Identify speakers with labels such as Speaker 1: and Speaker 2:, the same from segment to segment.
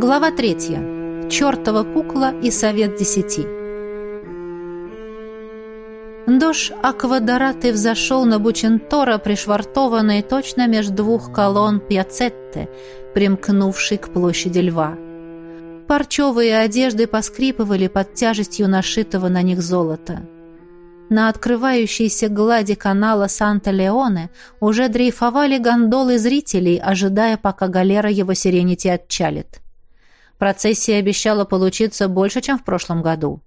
Speaker 1: Глава третья. Чёртова кукла и совет десяти. Дождь аквадоратый взошел на Бучентора, пришвартованный точно между двух колонн Пьяцетте, примкнувшей к площади льва. Парчевые одежды поскрипывали под тяжестью нашитого на них золота. На открывающейся глади канала Санта-Леоне уже дрейфовали гондолы зрителей, ожидая, пока галера его сиренити отчалит. Процессия обещала получиться больше, чем в прошлом году.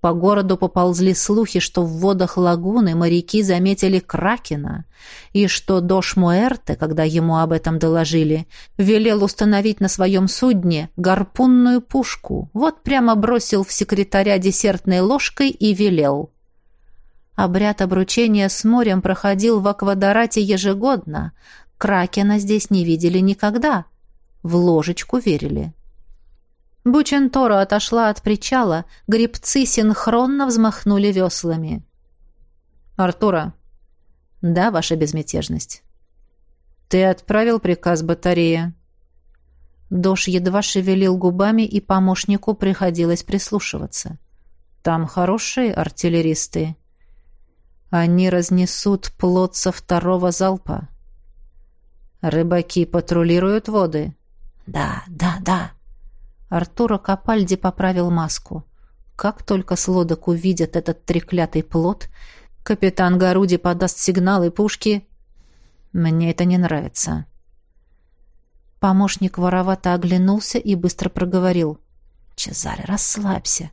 Speaker 1: По городу поползли слухи, что в водах лагуны моряки заметили кракена, и что Дош Муэрте, когда ему об этом доложили, велел установить на своем судне гарпунную пушку, вот прямо бросил в секретаря десертной ложкой и велел – Обряд обручения с морем проходил в Аквадорате ежегодно. Кракена здесь не видели никогда. В ложечку верили. Бучентора отошла от причала, гребцы синхронно взмахнули веслами. «Артура!» «Да, ваша безмятежность». «Ты отправил приказ батарея?» Дош едва шевелил губами, и помощнику приходилось прислушиваться. «Там хорошие артиллеристы». Они разнесут плод со второго залпа. Рыбаки патрулируют воды.
Speaker 2: Да, да, да.
Speaker 1: Артура Капальди поправил маску. Как только с лодок увидят этот треклятый плод, капитан Гаруди подаст сигналы пушки. Мне это не нравится. Помощник воровато оглянулся и быстро проговорил.
Speaker 2: «Чезаре, расслабься.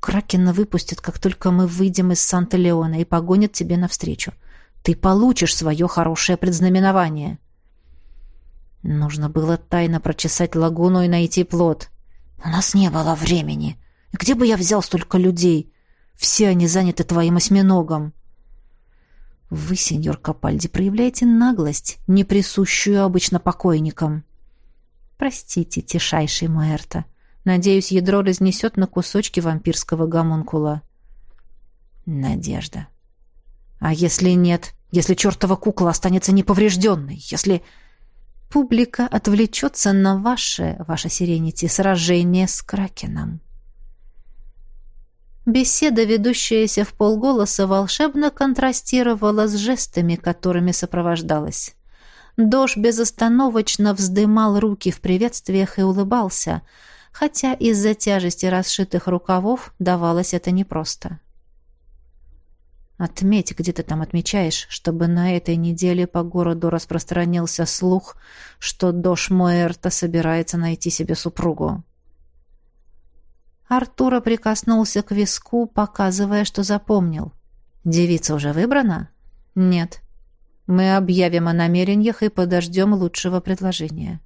Speaker 2: Кракена выпустят, как только мы выйдем из Санта-Леона и погонят тебе навстречу. Ты получишь свое хорошее предзнаменование. Нужно было тайно прочесать лагуну и найти плод. У нас не было времени. Где бы я взял столько людей? Все они заняты твоим осьминогом. Вы, сеньор Капальди, проявляете наглость, не присущую обычно покойникам. Простите, тишайший Муэрта. Надеюсь, ядро разнесет на кусочки вампирского гомункула. Надежда. А если нет? Если чертова кукла останется неповрежденной? Если... Публика отвлечется на ваше, ваше сиренити, сражение с Кракеном.
Speaker 1: Беседа, ведущаяся в полголоса, волшебно контрастировала с жестами, которыми сопровождалась. Дож безостановочно вздымал руки в приветствиях и улыбался — хотя из-за тяжести расшитых рукавов давалось это непросто. Отметь, где ты там отмечаешь, чтобы на этой неделе по городу распространился слух, что Дош Моэрта собирается найти себе супругу. Артура прикоснулся к виску, показывая, что запомнил. «Девица уже выбрана?» «Нет. Мы объявим о намерениях и подождем лучшего предложения».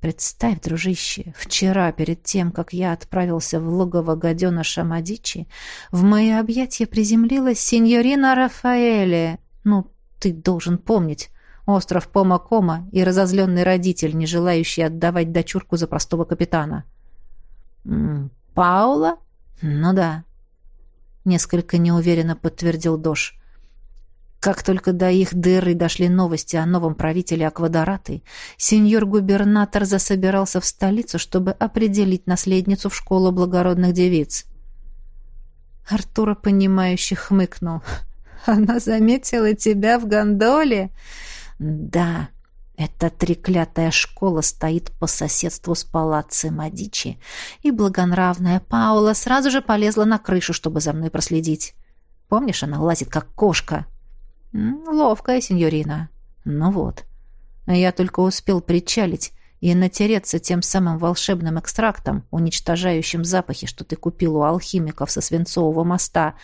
Speaker 1: Представь, дружище, вчера, перед тем, как я отправился в логово гаденыша Мадичи, в мои объятия приземлилась сеньорина Рафаэле. Ну, ты должен помнить. Остров Пома-Кома и разозленный родитель, не желающий отдавать дочурку за простого капитана. «Паула? Ну да», — несколько неуверенно подтвердил Дош. Как только до их дыры дошли новости о новом правителе Аквадораты, сеньор-губернатор засобирался в столицу, чтобы определить наследницу в школу благородных девиц. Артура, понимающе хмыкнул. «Она заметила тебя в гондоле?» «Да, эта треклятая школа стоит по соседству с палаццо Мадичи, и благонравная Паула сразу же полезла на крышу, чтобы за мной проследить. Помнишь, она лазит, как кошка?» «Ловкая сеньорина. Ну вот. Я только успел причалить и натереться тем самым волшебным экстрактом, уничтожающим запахи, что ты купил у алхимиков со Свинцового моста.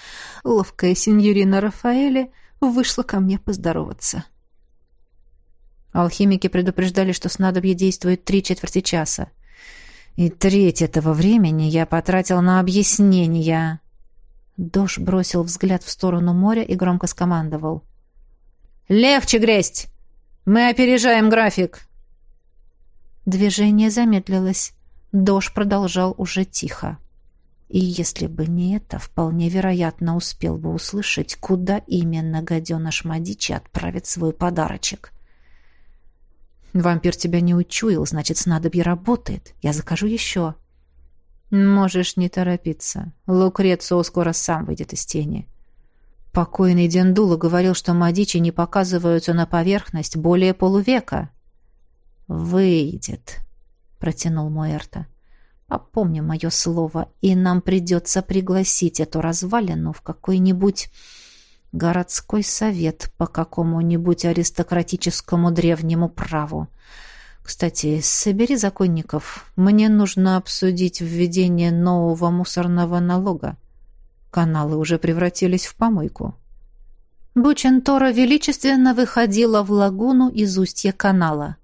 Speaker 1: Ловкая сеньорина Рафаэля вышла ко мне поздороваться». Алхимики предупреждали, что снадобье действует три четверти часа. И треть этого времени я потратил на объяснения. Дош бросил взгляд в сторону моря и громко скомандовал. «Легче гресть! Мы опережаем график!» Движение замедлилось. Дождь продолжал уже тихо. И если бы не это, вполне вероятно, успел бы услышать, куда именно гаденыш Мадичи отправит свой подарочек.
Speaker 2: Вампир тебя не учуял, значит, снадобье работает. Я закажу еще. Можешь не торопиться. Лукрецио скоро сам выйдет из тени. Покойный Дендула говорил, что мадичи не показываются на поверхность более полувека. «Выйдет», — протянул Муэрта. «Попомни мое слово, и нам придется пригласить эту развалину в какой-нибудь городской совет по какому-нибудь аристократическому древнему праву. Кстати, собери законников. Мне нужно обсудить введение нового мусорного налога. Каналы уже превратились в помойку.
Speaker 1: Бучентора величественно выходила в лагуну из устья канала.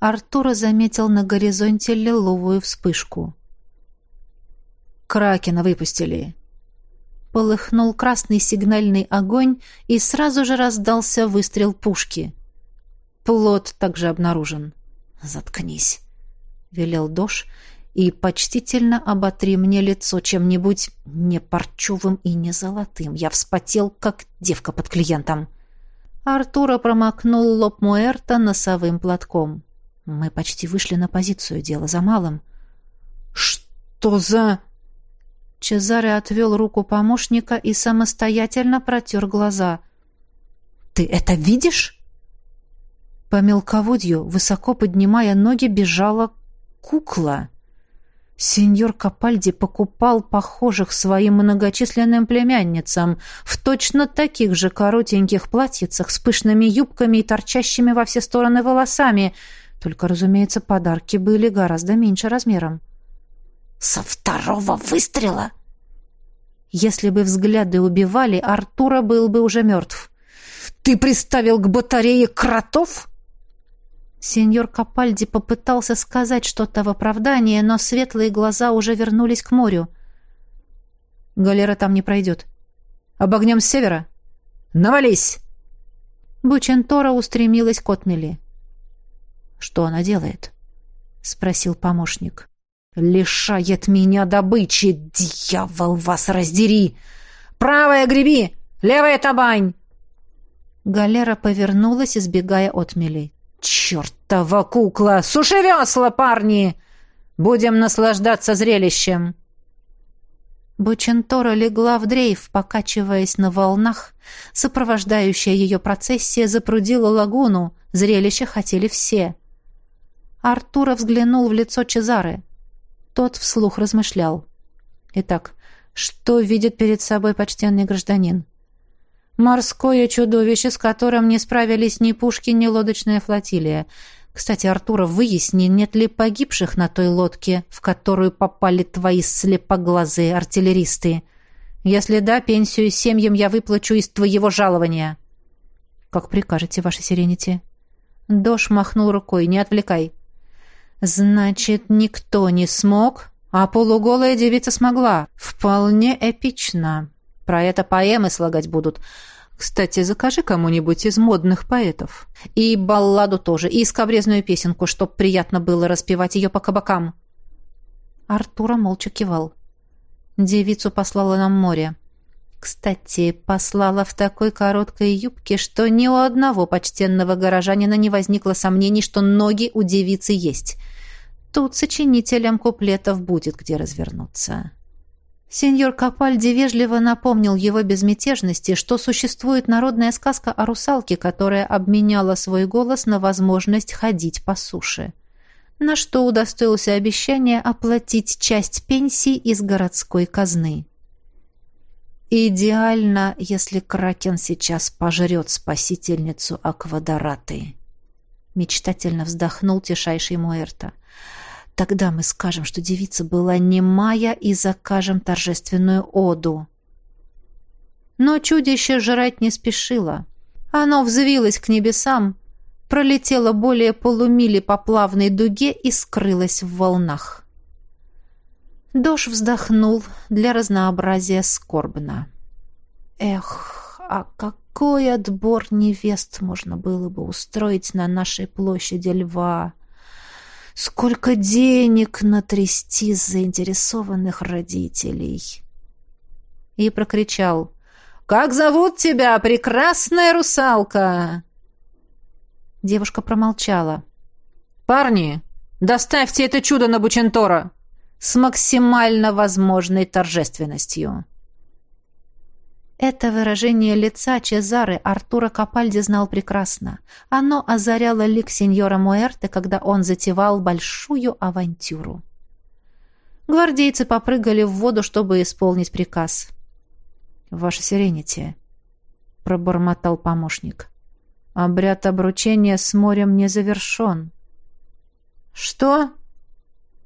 Speaker 1: Артура заметил на горизонте лиловую вспышку.
Speaker 2: «Кракена выпустили!»
Speaker 1: полыхнул красный сигнальный огонь, и сразу же раздался выстрел пушки.
Speaker 2: Плод также обнаружен.
Speaker 1: «Заткнись», — велел Дош, — «и почтительно оботри мне лицо чем-нибудь не парчевым и не золотым. Я вспотел, как девка под клиентом». Артура промокнул лоб Муэрта носовым платком. «Мы почти вышли на позицию, дело за малым».
Speaker 2: «Что за...»
Speaker 1: Чезаре отвел руку помощника и самостоятельно протер глаза.
Speaker 2: «Ты это видишь?» По мелководью, высоко поднимая ноги, бежала кукла. Сеньор Капальди покупал похожих своим многочисленным племянницам в точно таких же коротеньких платьицах с пышными юбками и торчащими во все стороны волосами, только, разумеется, подарки были гораздо меньше размером.
Speaker 1: Со второго выстрела?
Speaker 2: Если бы взгляды убивали, Артура был бы уже мертв. «Ты приставил к батарее кротов?»
Speaker 1: Сеньор Капальди попытался сказать что-то в оправдание, но светлые глаза уже вернулись к морю.
Speaker 2: «Галера там не пройдет. Обогнем с севера. Навались!»
Speaker 1: Бучентора устремилась к отмели.
Speaker 2: «Что она делает?» — спросил помощник. «Лишает меня добычи! Дьявол, вас раздери! Правая греби! Левая табань!»
Speaker 1: Галера повернулась, избегая отмелей.
Speaker 2: «Чертова кукла! Суши весла, парни! Будем наслаждаться зрелищем!»
Speaker 1: Бучентора легла в дрейф, покачиваясь на волнах. Сопровождающая ее процессия запрудила лагуну. Зрелище хотели все. Артура взглянул в лицо Чезары. Тот вслух размышлял. Итак, что видит перед собой почтенный гражданин? Морское чудовище, с которым не справились ни пушки, ни лодочная флотилия. Кстати, Артура, выясни, нет ли погибших на той лодке, в которую попали твои слепоглазые артиллеристы. Если да, пенсию семьям я выплачу из твоего жалования. Как прикажете, ваше сиренити. Дош махнул рукой. Не отвлекай. Значит, никто не смог, а полуголая девица смогла. Вполне эпично. Про это поэмы слагать будут. Кстати, закажи кому-нибудь из модных поэтов. И балладу тоже, и скобрезную песенку, чтоб приятно было распевать ее по кабакам. Артура молча кивал. Девицу послала нам море. Кстати, послала в такой короткой юбке, что ни у одного почтенного горожанина не возникло сомнений, что ноги у девицы есть. Тут сочинителям куплетов будет где развернуться. Сеньор Капальди вежливо напомнил его безмятежности, что существует народная сказка о русалке, которая обменяла свой голос на возможность ходить по суше. На что удостоился обещания оплатить часть пенсии из городской казны. Идеально, если Кракен сейчас пожрет спасительницу Аквадораты. Мечтательно вздохнул тишайший Муэрта. Тогда мы скажем, что девица была немая и закажем торжественную оду. Но чудище жрать не спешило. Оно взвилось к небесам, пролетело более полумили по плавной дуге и скрылось в волнах. Дош вздохнул для разнообразия скорбно. Эх, а какой отбор невест можно было бы устроить на нашей площади льва! Сколько денег натрясти заинтересованных родителей!» И прокричал. «Как зовут тебя, прекрасная русалка?» Девушка промолчала.
Speaker 2: «Парни, доставьте это чудо на Бучентора!» с максимально возможной торжественностью. Это выражение лица Чезары Артура Капальди знал прекрасно. Оно озаряло лик сеньора Муэрте, когда он затевал большую авантюру. Гвардейцы попрыгали в воду, чтобы исполнить приказ. «Ваше сиренитие», — пробормотал помощник. «Обряд обручения с морем не завершен». «Что?»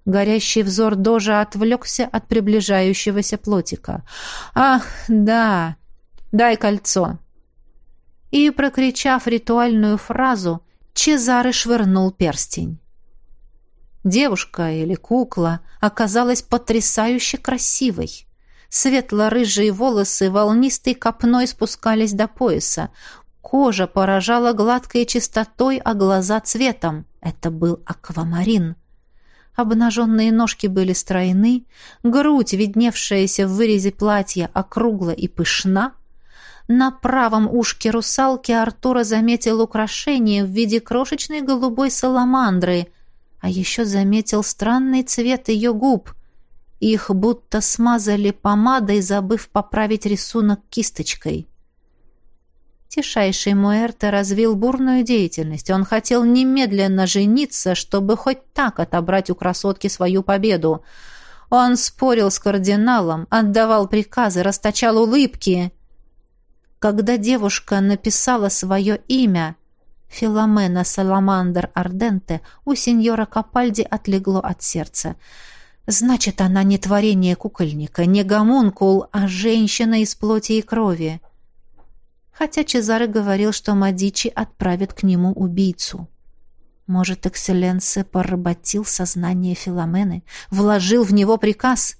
Speaker 2: Горящий взор Дожа отвлекся от приближающегося плотика. «Ах, да! Дай кольцо!» И, прокричав ритуальную фразу, Чезаре швырнул перстень. Девушка или кукла оказалась потрясающе красивой. Светло-рыжие волосы волнистой копной спускались до пояса. Кожа поражала гладкой чистотой, а глаза цветом. Это был аквамарин. Обнаженные ножки были стройны, грудь, видневшаяся в вырезе платья, округла и пышна. На правом ушке русалки Артура заметил украшение в виде крошечной голубой саламандры, а еще заметил странный цвет ее губ. Их будто смазали помадой, забыв поправить рисунок кисточкой. Тишайший Муэрте развил бурную деятельность. Он хотел немедленно жениться, чтобы хоть так отобрать у красотки свою победу. Он спорил с кардиналом, отдавал приказы, расточал улыбки. Когда девушка написала свое имя, Филомена Саламандр Арденте, у сеньора Капальди отлегло от сердца. Значит, она не творение кукольника, не гомункул, а женщина из плоти и крови хотя Чезаре говорил, что Мадичи отправит к нему убийцу. Может, Экселленсе поработил сознание Филомены, вложил в него приказ?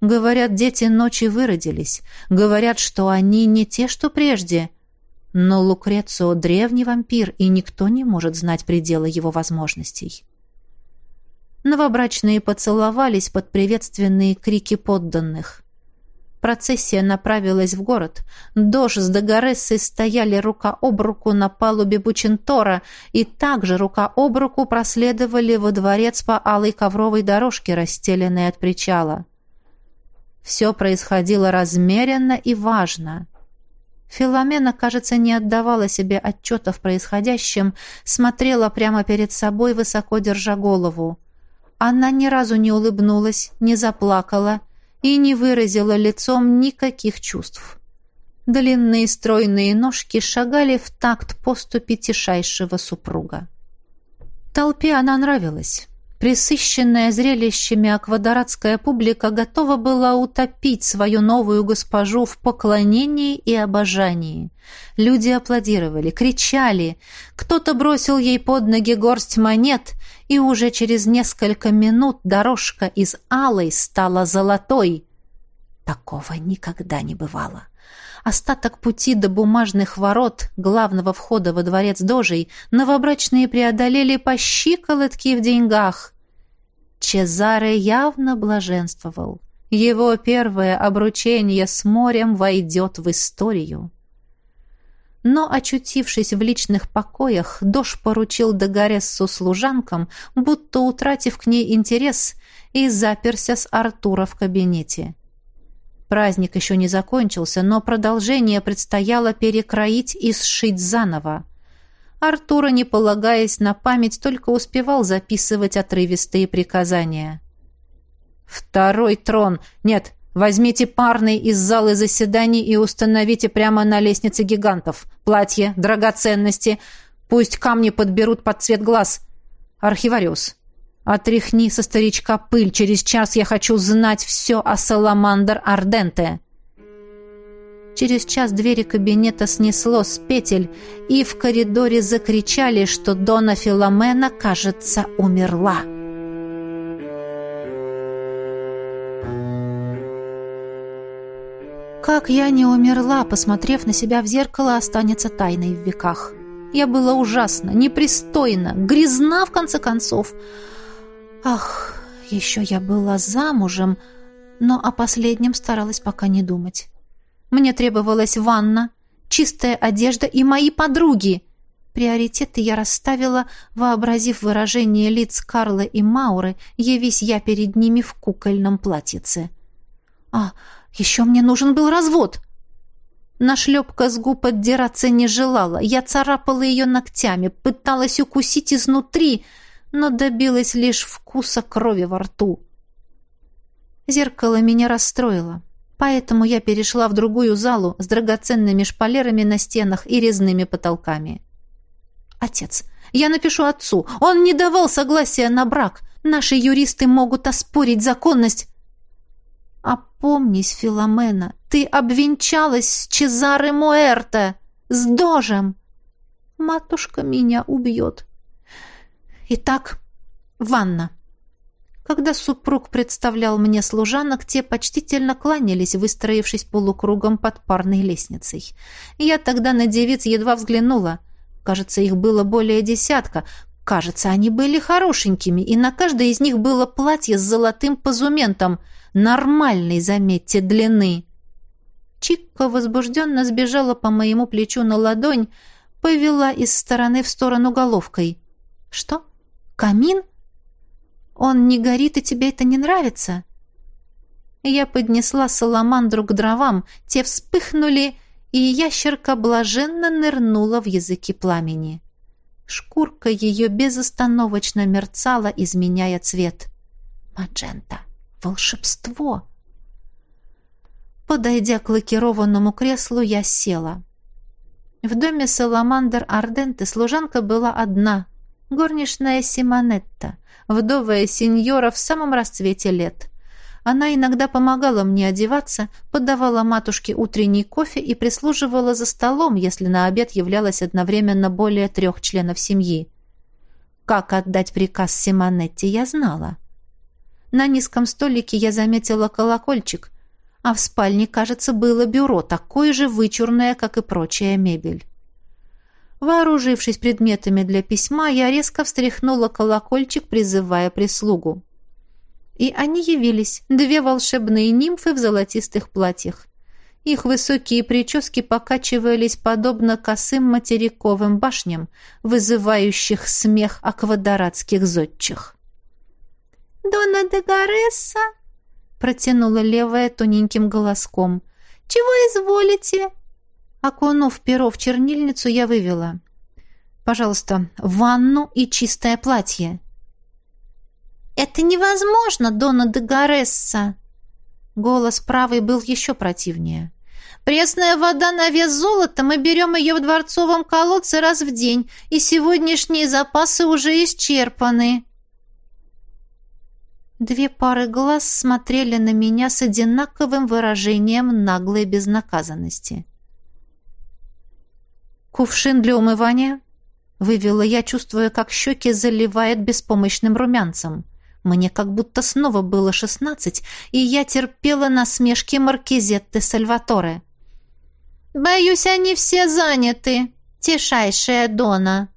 Speaker 2: Говорят, дети ночи выродились. Говорят, что они не те, что прежде. Но Лукрецио — древний вампир, и никто не может знать пределы его возможностей. Новобрачные поцеловались под приветственные крики подданных. Процессия направилась в город. Дож с Дагорессой стояли рука об руку на палубе Бучентора и также рука об руку проследовали во дворец по алой ковровой дорожке, расстеленной от причала. Все происходило размеренно и важно. Филомена, кажется, не отдавала себе отчета в происходящем, смотрела прямо перед собой, высоко держа голову. Она ни разу не улыбнулась, не заплакала, и не выразила лицом никаких чувств. Длинные стройные ножки шагали в такт поступи тишайшего супруга. Толпе она нравилась. Присыщенная зрелищами аквадоратская публика готова была утопить свою новую госпожу в поклонении и обожании. Люди аплодировали, кричали. Кто-то бросил ей под ноги горсть монет, и уже через несколько минут дорожка из алой стала золотой. Такого никогда не бывало. Остаток пути до бумажных ворот, главного входа во дворец Дожей, новобрачные преодолели по щиколотке в деньгах. Чезаре явно блаженствовал. Его первое обручение с морем войдет в историю. Но, очутившись в личных покоях, Дош поручил Дагарессу служанкам, будто утратив к ней интерес, и заперся с Артура в кабинете. Праздник еще не закончился, но продолжение предстояло перекроить и сшить заново. Артура, не полагаясь на память, только успевал записывать отрывистые приказания. «Второй трон! Нет, Возьмите парный из зала заседаний и установите прямо на лестнице гигантов. Платье, драгоценности. Пусть камни подберут под цвет глаз. Архивариус, отряхни со старичка пыль. Через час я хочу знать все о Саламандр Арденте. Через час двери кабинета снесло с петель, и в коридоре закричали, что Дона Филомена, кажется, умерла. Как я не умерла, посмотрев на себя в зеркало, останется тайной в веках. Я была ужасна, непристойна, грязна, в конце концов. Ах, еще я была замужем, но о последнем старалась пока не думать. Мне требовалась ванна, чистая одежда и мои подруги.
Speaker 1: Приоритеты я расставила, вообразив выражение лиц Карла и Мауры, явись я перед ними в кукольном платьице. «А, еще мне нужен был развод!» Нашлепка с губ отдираться не желала. Я царапала ее ногтями, пыталась укусить изнутри, но добилась лишь вкуса крови во рту. Зеркало меня расстроило, поэтому я перешла в другую залу с драгоценными шпалерами на стенах и резными потолками. Отец. Я напишу отцу. Он не давал согласия на брак. Наши юристы могут оспорить законность. Опомнись, Филомена, ты обвенчалась с Чезаре Муэрто, с Дожем. Матушка меня убьет. Итак, ванна. Когда супруг представлял мне служанок, те почтительно кланялись, выстроившись полукругом под парной лестницей. Я тогда на девиц едва взглянула. Кажется, их было более десятка. Кажется, они были хорошенькими, и на каждой из них было платье с золотым позументом, нормальной, заметьте, длины. Чикка возбужденно сбежала по моему плечу на ладонь, повела из стороны в сторону головкой. «Что? Камин? Он не горит, и тебе это не нравится?» Я поднесла саламандру к дровам, те вспыхнули и ящерка блаженно нырнула в языки пламени. Шкурка ее безостановочно мерцала, изменяя цвет. Маджента. Волшебство. Подойдя к лакированному креслу, я села. В доме Саламандр Арденте служанка была одна, горничная Симонетта, вдовая сеньора в самом расцвете лет. Она иногда помогала мне одеваться, подавала матушке утренний кофе и прислуживала за столом, если на обед являлось одновременно более трех членов семьи. Как отдать приказ Симонетти, я знала. На низком столике я заметила колокольчик, а в спальне, кажется, было бюро, такое же вычурное, как и прочая мебель. Вооружившись предметами для письма, я резко встряхнула колокольчик, призывая прислугу. И они явились, две волшебные нимфы в золотистых платьях. Их высокие прически покачивались подобно косым материковым башням, вызывающих смех аквадоратских зодчих.
Speaker 3: «Дона де Гаресса!» — протянула левая тоненьким голоском. «Чего изволите?»
Speaker 1: Окунув перо в чернильницу, я вывела. «Пожалуйста, ванну и чистое платье».
Speaker 3: «Это невозможно, Дона де Гаресса!»
Speaker 1: Голос правый был еще противнее.
Speaker 3: «Пресная вода на вес золота, мы берем ее в дворцовом колодце раз в день, и сегодняшние запасы уже исчерпаны».
Speaker 1: Две пары глаз смотрели на меня с одинаковым выражением наглой безнаказанности. «Кувшин для умывания?» — вывела я, чувствуя, как щеки заливает беспомощным румянцем. Мне как будто снова было шестнадцать, и я терпела насмешки Маркизетты Сальваторе.
Speaker 3: «Боюсь, они все заняты, тишайшая Дона».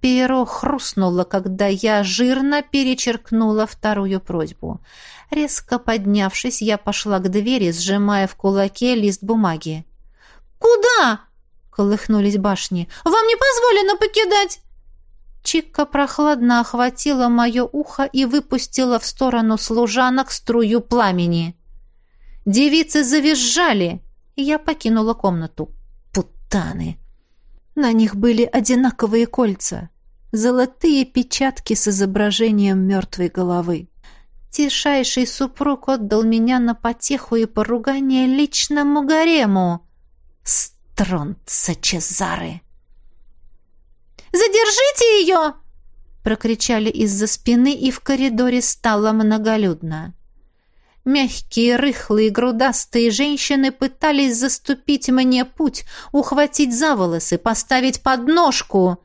Speaker 1: Перо хрустнуло, когда я жирно перечеркнула вторую просьбу. Резко поднявшись, я пошла к двери, сжимая в кулаке лист бумаги.
Speaker 3: «Куда?»
Speaker 1: — колыхнулись башни.
Speaker 3: «Вам не позволено покидать!»
Speaker 1: Чикка прохладно охватила мое ухо и выпустила в сторону служанок струю пламени. Девицы завизжали, и я покинула комнату. Путаны! На них были одинаковые кольца, золотые печатки с изображением мертвой головы. Тишайший супруг отдал меня на потеху и поругание личному гарему. Стронца Чезары!
Speaker 3: Задержите ее!»
Speaker 1: прокричали из-за спины, и в коридоре стало многолюдно. Мягкие, рыхлые, грудастые женщины пытались заступить мне путь, ухватить за волосы, поставить подножку.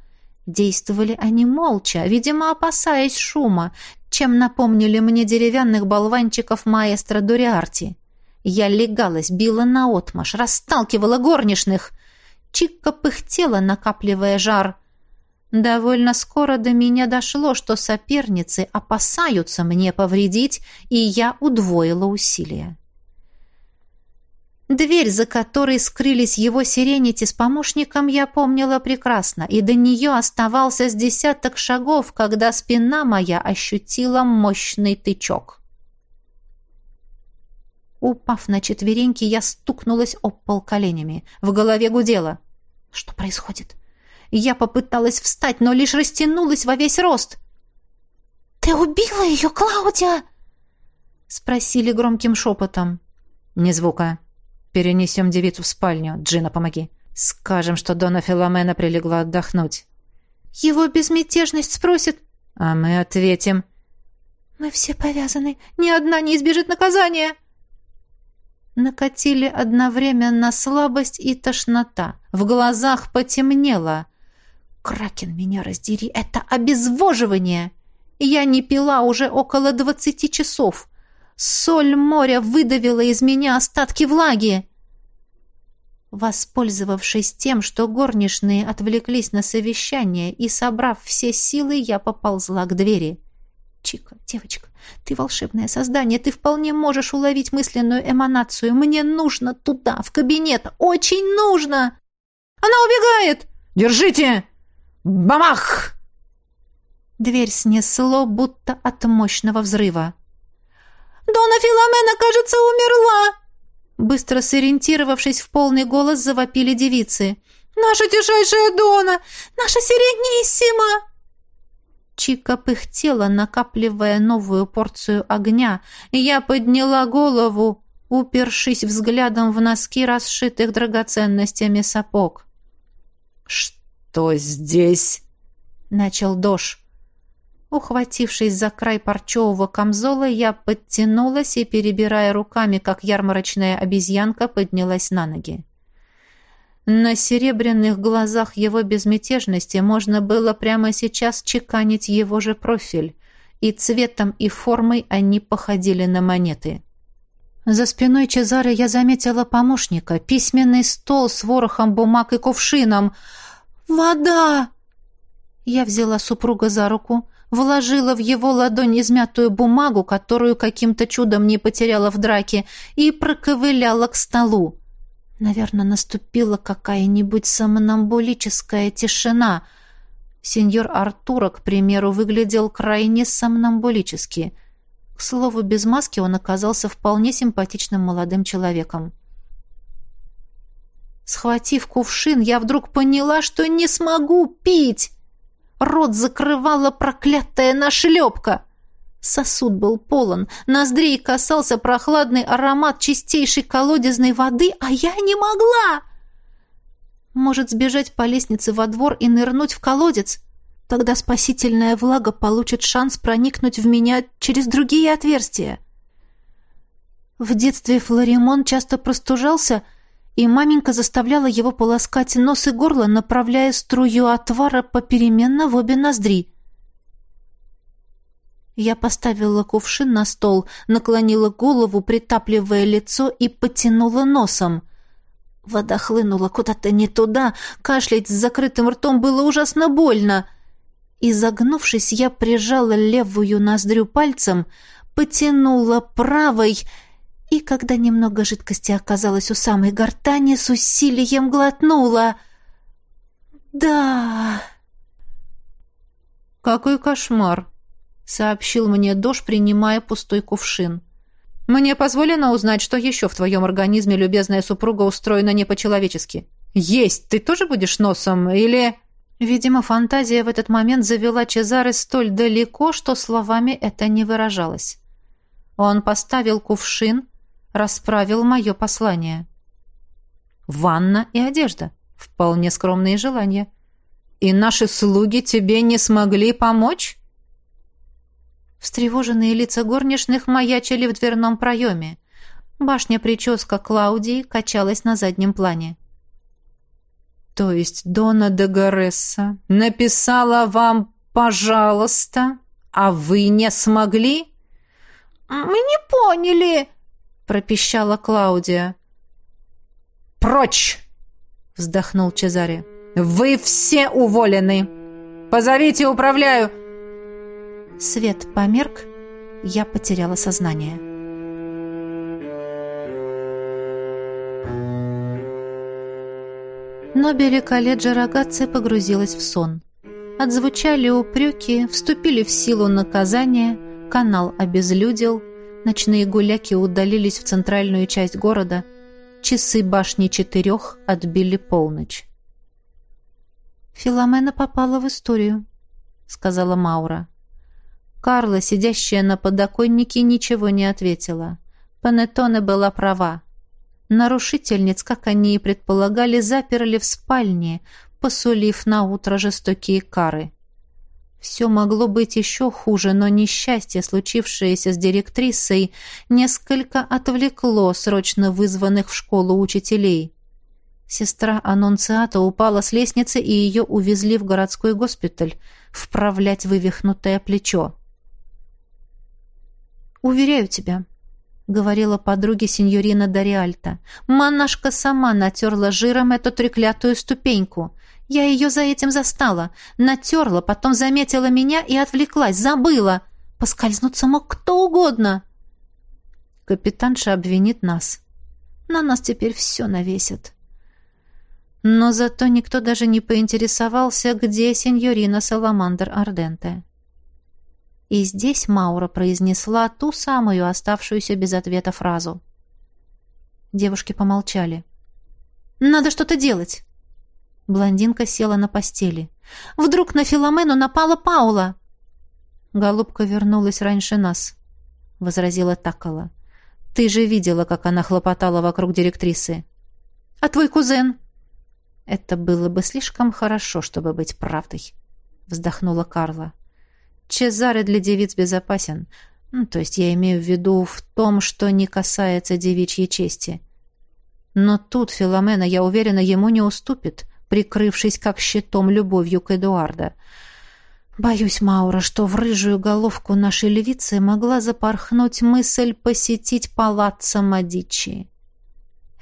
Speaker 1: Действовали они молча, видимо, опасаясь шума, чем напомнили мне деревянных болванчиков маэстро Дуриарти. Я легалась, била наотмашь, расталкивала горничных. Чикка пыхтела, накапливая жар. Довольно скоро до меня дошло, что соперницы опасаются мне повредить, и я удвоила усилия. Дверь, за которой скрылись его сиренити с помощником, я помнила прекрасно, и до нее оставался с десяток шагов, когда спина моя ощутила мощный тычок. Упав на четвереньки, я стукнулась об пол коленями. В голове гудело. Что происходит? Я попыталась встать, но лишь растянулась во весь рост.
Speaker 3: «Ты убила ее, Клаудия?»
Speaker 1: Спросили громким шепотом. «Ни звука», Перенесем девицу в спальню. Джина, помоги. Скажем, что Дона Филомена прилегла отдохнуть.
Speaker 3: Его безмятежность спросит.
Speaker 1: А мы ответим.
Speaker 3: Мы все повязаны. Ни одна не избежит наказания.
Speaker 1: Накатили одновременно слабость и тошнота. В глазах потемнело. Кракен, меня раздери, это обезвоживание. Я не пила уже около двадцати часов. Соль моря выдавила из меня остатки влаги. Воспользовавшись тем, что горничные отвлеклись на совещание и собрав все силы, я поползла к двери. «Чика, девочка, ты волшебное создание, ты вполне можешь уловить мысленную эманацию. Мне нужно туда, в кабинет, очень нужно!» «Она убегает!» «Держите! Бамах!» Дверь снесло, будто от мощного взрыва.
Speaker 3: «Дона Филомена, кажется, умерла!»
Speaker 1: Быстро сориентировавшись в полный голос, завопили девицы.
Speaker 3: «Наша тишайшая Дона! Наша Сирениссима!»
Speaker 1: Чика пыхтела, накапливая новую порцию огня, и я подняла голову, упершись взглядом в носки, расшитых драгоценностями сапог. «Что здесь?» — начал Дош. Ухватившись за край парчевого камзола, я подтянулась и, перебирая руками, как ярмарочная обезьянка, поднялась на ноги. На серебряных глазах его безмятежности можно было прямо сейчас чеканить его же профиль, и цветом и формой они походили на монеты. За спиной Чезары я заметила помощника, письменный стол с ворохом бумаг и кувшином. «Вода!» Я взяла супруга за руку, вложила в его ладонь измятую бумагу, которую каким-то чудом не потеряла в драке, и проковыляла к столу. Наверное, наступила какая-нибудь сомнамбулическая тишина. Сеньор Артура, к примеру, выглядел крайне сомнамбулически. К слову, без маски он оказался вполне симпатичным молодым человеком. Схватив кувшин, я вдруг поняла, что не смогу пить. Рот закрывала проклятая нашлепка. Сосуд был полон, ноздрей касался прохладный аромат чистейшей колодезной воды, а я не могла. Может, сбежать по лестнице во двор и нырнуть в колодец? Тогда спасительная влага получит шанс проникнуть в меня через другие отверстия. В детстве Флоримон часто простужался — и маменька заставляла его полоскать нос и горло, направляя струю отвара попеременно в обе ноздри. Я поставила кувшин на стол, наклонила голову, притапливая лицо и потянула носом. Вода хлынула куда-то не туда, кашлять с закрытым ртом было ужасно больно. И, загнувшись, я прижала левую ноздрю пальцем, потянула правой — и когда немного жидкости оказалось у самой гортани, с усилием глотнула. «Да...» «Какой кошмар!» — сообщил мне Дош, принимая пустой кувшин. «Мне позволено узнать, что еще в твоем организме любезная супруга устроена не по-человечески. Есть ты тоже будешь носом или...» Видимо, фантазия в этот момент завела Чезаре столь далеко, что словами это не выражалось. Он поставил кувшин, расправил мое послание. Ванна и одежда. Вполне скромные желания. И наши слуги тебе не смогли помочь? Встревоженные лица горничных маячили в дверном проеме. Башня-прическа Клаудии качалась на заднем плане. «То есть Дона де Горесса написала вам «пожалуйста», а вы не смогли?»
Speaker 3: «Мы не поняли»,
Speaker 1: пропищала Клаудия. «Прочь!» — вздохнул Чезаре. «Вы все уволены! Позовите управляю!» Свет померк, я потеряла сознание. Нобели колледжа Рогатцы погрузилась в сон. Отзвучали упреки, вступили в силу наказания, канал обезлюдил, ночные гуляки удалились в центральную часть города, часы башни четырех отбили полночь. «Филомена попала в историю», — сказала Маура. Карла, сидящая на подоконнике, ничего не ответила. Панеттоне была права. Нарушительниц, как они и предполагали, заперли в спальне, посулив на утро жестокие кары. Все могло быть еще хуже, но несчастье, случившееся с директрисой, несколько отвлекло срочно вызванных в школу учителей. Сестра Аннунциата упала с лестницы, и ее увезли в городской госпиталь вправлять вывихнутое плечо. «Уверяю тебя», — говорила подруге сеньорина Дариальта, «монашка сама натерла жиром эту треклятую ступеньку. Я ее за этим застала. Натерла, потом заметила меня и отвлеклась, забыла. Поскользнуться мог кто угодно». Капитанша обвинит нас. На нас теперь все навесят. Но зато никто даже не поинтересовался, где сеньорина Саламандр Арденте. И здесь Маура произнесла ту самую оставшуюся без ответа фразу. Девушки помолчали. «Надо что-то делать!» Блондинка села на постели. «Вдруг на Филомену напала Паула!» «Голубка вернулась раньше нас», — возразила Такала. «Ты же видела, как она хлопотала вокруг директрисы». «А твой кузен?» «Это было бы слишком хорошо, чтобы быть правдой», — вздохнула Карла. Чезаре для девиц безопасен. Ну, то есть я имею в виду в том, что не касается девичьей чести. Но тут Филомена, я уверена, ему не уступит, прикрывшись как щитом любовью к Эдуарда. Боюсь, Маура, что в рыжую головку нашей львицы могла запорхнуть мысль посетить палаццо Мадичи.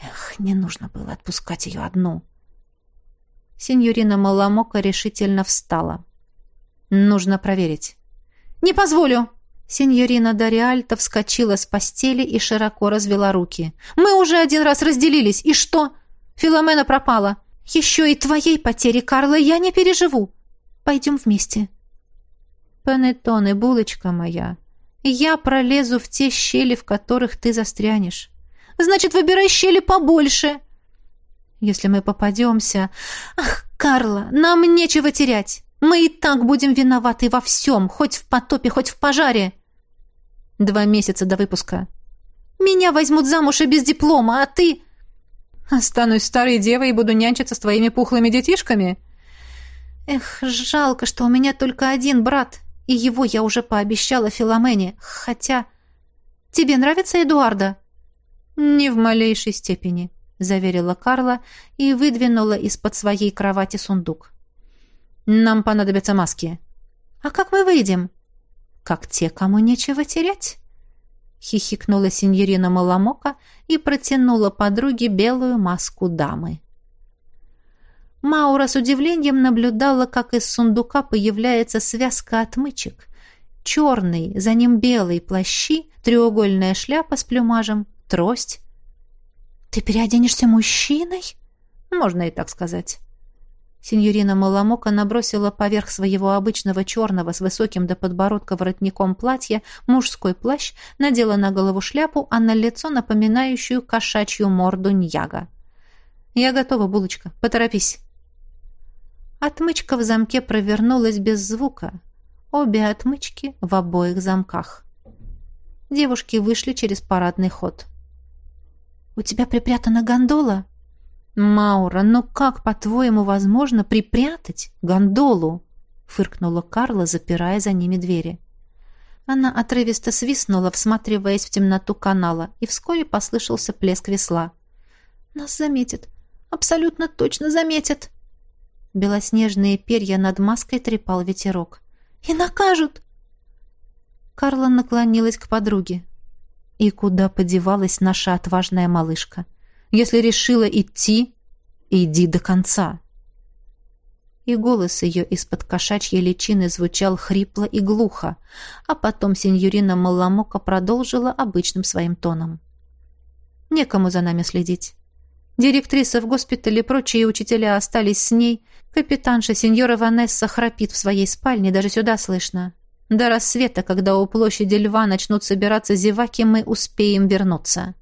Speaker 1: Эх, не нужно было отпускать ее одну. Синьорина Маламока решительно встала. Нужно проверить. «Не позволю!» Сеньорина Дариальта вскочила с постели и широко развела руки. «Мы уже один раз разделились. И что? Филомена пропала. Еще и твоей потери, Карла, я не переживу. Пойдем вместе». «Панеттоне, булочка моя, я пролезу в те щели, в которых ты застрянешь». «Значит, выбирай щели побольше». «Если мы попадемся...» «Ах, Карла, нам нечего терять». Мы и так будем виноваты во всем, хоть в потопе, хоть в пожаре. Два месяца до выпуска. Меня возьмут замуж и без диплома, а ты... Останусь старой девой и буду нянчиться с твоими пухлыми детишками? Эх, жалко, что у меня только один брат, и его я уже пообещала Филомене, хотя... Тебе нравится Эдуарда? Не в малейшей степени, заверила Карла и выдвинула из-под своей кровати сундук. Нам понадобятся маски. А как мы выйдем? Как те, кому нечего терять? Хихикнула синьорина Маламока и протянула подруге белую маску дамы. Маура с удивлением наблюдала, как из сундука появляется связка отмычек. Черный, за ним белый плащи, треугольная шляпа с плюмажем, трость. «Ты переоденешься мужчиной?» «Можно и так сказать». Синьорина Маламока набросила поверх своего обычного черного с высоким до подбородка воротником платья мужской плащ, надела на голову шляпу, а на лицо напоминающую кошачью морду ньяга. «Я готова, булочка. Поторопись». Отмычка в замке провернулась без звука. Обе отмычки в обоих замках. Девушки вышли через парадный ход. «У тебя припрятана гондола?» «Маура, ну как, по-твоему, возможно припрятать гондолу?» — фыркнула Карла, запирая за ними двери. Она отрывисто свистнула, всматриваясь в темноту канала, и вскоре послышался плеск весла. «Нас заметят. Абсолютно точно заметят!» Белоснежные перья над маской трепал ветерок. «И накажут!» Карла наклонилась к подруге. «И куда подевалась наша отважная малышка?» Если решила идти, иди до конца. И голос ее из-под кошачьей личины звучал хрипло и глухо, а потом сеньорина Маламока продолжила обычным своим тоном. «Некому за нами следить. Директриса в госпитале прочие учителя остались с ней. Капитанша сеньора Ванесса храпит в своей спальне, даже сюда слышно. До рассвета, когда у площади льва начнут собираться зеваки, мы успеем вернуться.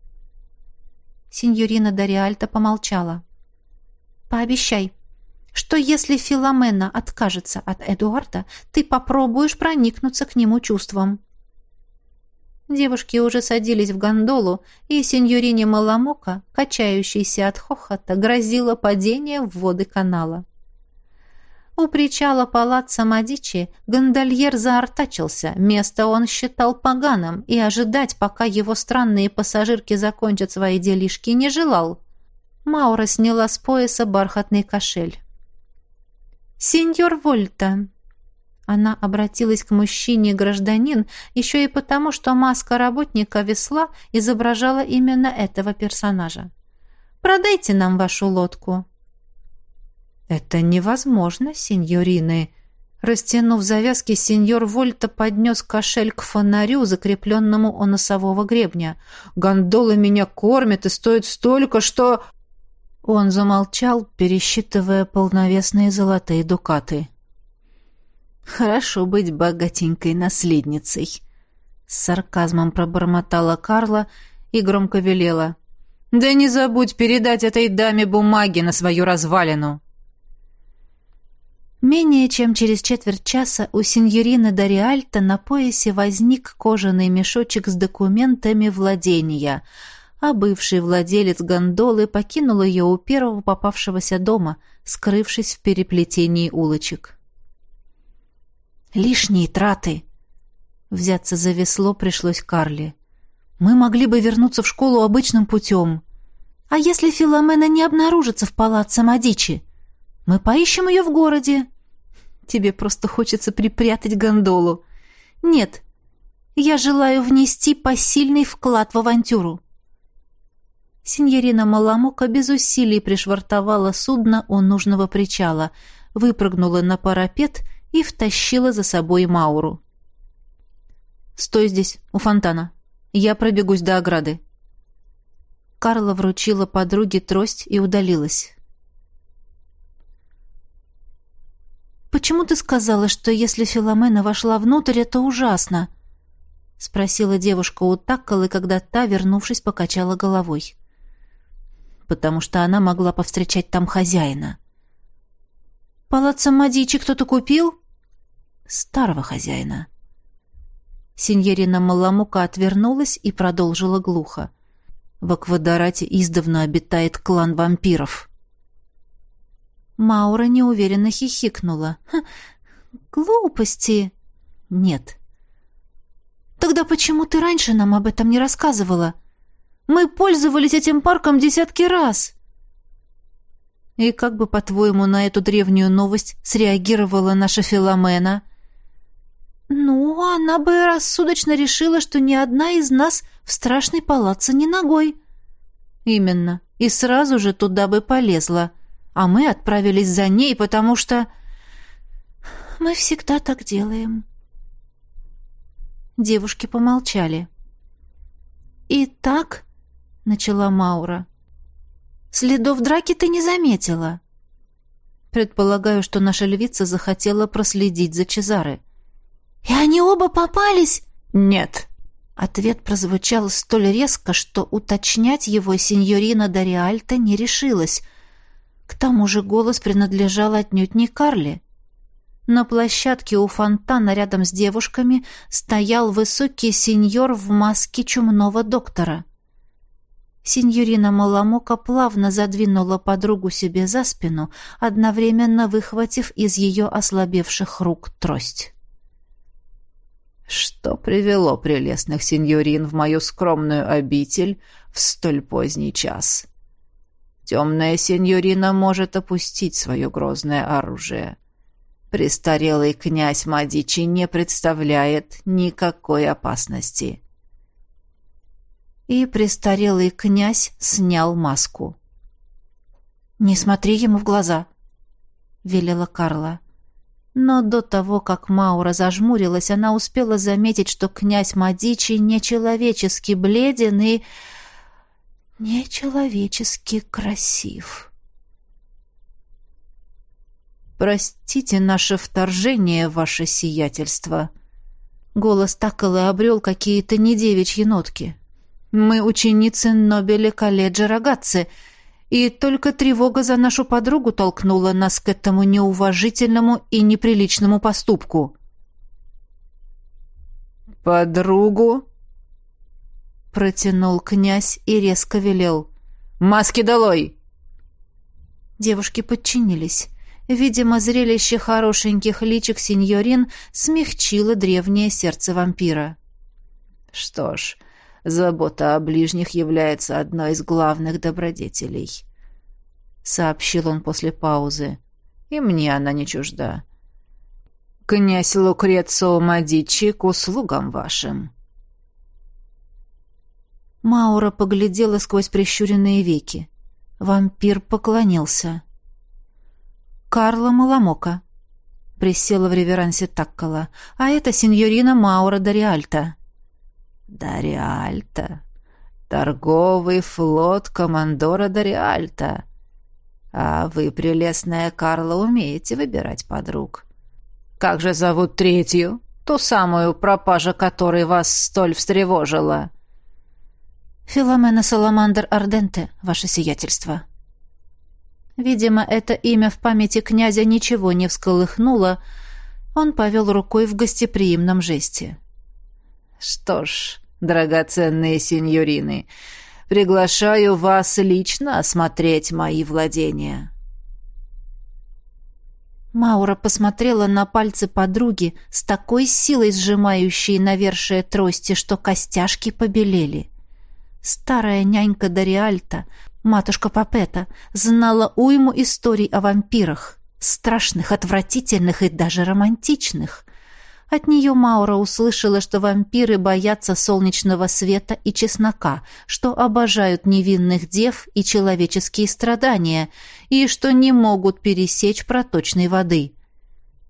Speaker 1: Синьорина Дариальта помолчала. «Пообещай, что если Филомена откажется от Эдуарда, ты попробуешь проникнуться к нему чувством». Девушки уже садились в гондолу, и сеньорине Маламока, качающейся от хохота, грозило падение в воды канала. У причала палаца Мадичи гондольер заортачился, место он считал поганым и ожидать, пока его странные пассажирки закончат свои делишки, не желал. Маура сняла с пояса бархатный кошель. «Сеньор Вольта!» Она обратилась к мужчине-гражданин еще и потому, что маска работника весла изображала именно этого персонажа. «Продайте нам вашу лодку». «Это невозможно, сеньорины!» Растянув завязки, сеньор Вольта поднес кошель к фонарю, закрепленному у носового гребня. «Гондола меня кормит и стоит столько, что...» Он замолчал, пересчитывая полновесные золотые дукаты. «Хорошо быть богатенькой наследницей», — с сарказмом пробормотала Карла и громко велела. «Да не забудь передать этой даме бумаги на свою развалину!» Менее чем через четверть часа у сеньорины Дариальта на поясе возник кожаный мешочек с документами владения, а бывший владелец гондолы покинул ее у первого попавшегося дома, скрывшись в переплетении улочек. «Лишние траты!» Взяться за весло пришлось Карле. «Мы могли бы вернуться в школу обычным путем. А если Филомена не обнаружится в палаце Мадичи?» Мы поищем ее в городе. Тебе просто хочется припрятать гондолу. Нет, я желаю внести посильный вклад в авантюру. Синьорина Маламока без усилий пришвартовала судно у нужного причала, выпрыгнула на парапет и втащила за собой Мауру. «Стой здесь, у фонтана. Я пробегусь до ограды». Карла вручила подруге трость и удалилась. «Почему ты сказала, что если Филомена вошла внутрь, это ужасно?» — спросила девушка у Такколы, когда та, вернувшись, покачала головой. «Потому что она могла повстречать там хозяина». «Палаццо Мадичи кто-то купил?» «Старого хозяина». Синьорина Маламука отвернулась и продолжила глухо. «В Аквадорате издавна обитает клан вампиров». Маура неуверенно хихикнула. «Глупости!» «Нет». «Тогда почему ты раньше нам об этом не рассказывала? Мы пользовались этим парком десятки раз!» «И как бы, по-твоему, на эту древнюю новость среагировала наша Филомена?» «Ну, она бы рассудочно решила, что ни одна из нас в страшный палац не ногой». «Именно. И сразу же туда бы полезла а мы отправились за ней, потому что... Мы всегда так делаем. Девушки помолчали. «Итак», — начала Маура, — «следов драки ты не заметила». Предполагаю, что наша львица захотела проследить за Чезары. «И они оба попались?» «Нет». Ответ прозвучал столь резко, что уточнять его сеньорина Дариальта не решилась — к тому же голос принадлежал отнюдь не Карли. На площадке у фонтана рядом с девушками стоял высокий сеньор в маске чумного доктора. Сеньорина Маламока плавно задвинула подругу себе за спину, одновременно выхватив из ее ослабевших рук трость.
Speaker 4: «Что привело прелестных сеньорин в мою скромную обитель в столь поздний час?» Темная сеньорина может опустить свое грозное оружие. Престарелый князь Мадичи не представляет никакой опасности.
Speaker 1: И престарелый князь снял маску. «Не смотри ему в глаза», — велела Карла. Но до того, как Маура зажмурилась, она успела заметить, что князь Мадичи нечеловечески бледен и
Speaker 2: Нечеловечески красив.
Speaker 4: «Простите наше вторжение, ваше сиятельство». Голос Таккола обрел какие-то недевичьи нотки. «Мы ученицы Нобеля колледжа Рогатцы, и только тревога за нашу подругу толкнула нас к этому неуважительному и неприличному поступку». «Подругу?» Протянул князь и резко велел. «Маски долой!»
Speaker 2: Девушки подчинились. Видимо, зрелище хорошеньких личик сеньорин смягчило древнее сердце вампира.
Speaker 4: «Что ж, забота о ближних является одной из главных добродетелей», — сообщил он после паузы. «И мне она не чужда. Князь Лукрецио Мадичи к услугам вашим».
Speaker 2: Маура поглядела сквозь прищуренные веки. Вампир поклонился. «Карла Маламока», — присела в реверансе Таккола, «а это сеньорина Маура Дариальта».
Speaker 4: «Дариальта? Торговый флот командора Дариальта. А вы, прелестная Карла, умеете выбирать подруг. Как же зовут третью? Ту самую, пропажа которой вас столь встревожила?»
Speaker 2: «Филомена Саламандр Арденте, ваше сиятельство». Видимо, это имя в памяти князя ничего не всколыхнуло. Он повел рукой в гостеприимном жесте.
Speaker 4: «Что ж, драгоценные сеньорины, приглашаю вас лично осмотреть мои владения».
Speaker 2: Маура посмотрела на пальцы подруги с такой силой сжимающей навершие трости, что костяшки побелели. Старая нянька Дариальта, матушка Папета, знала уйму историй о вампирах, страшных, отвратительных и даже романтичных. От нее Маура услышала, что вампиры боятся солнечного света и чеснока, что обожают невинных дев и человеческие страдания, и что не могут пересечь проточной воды.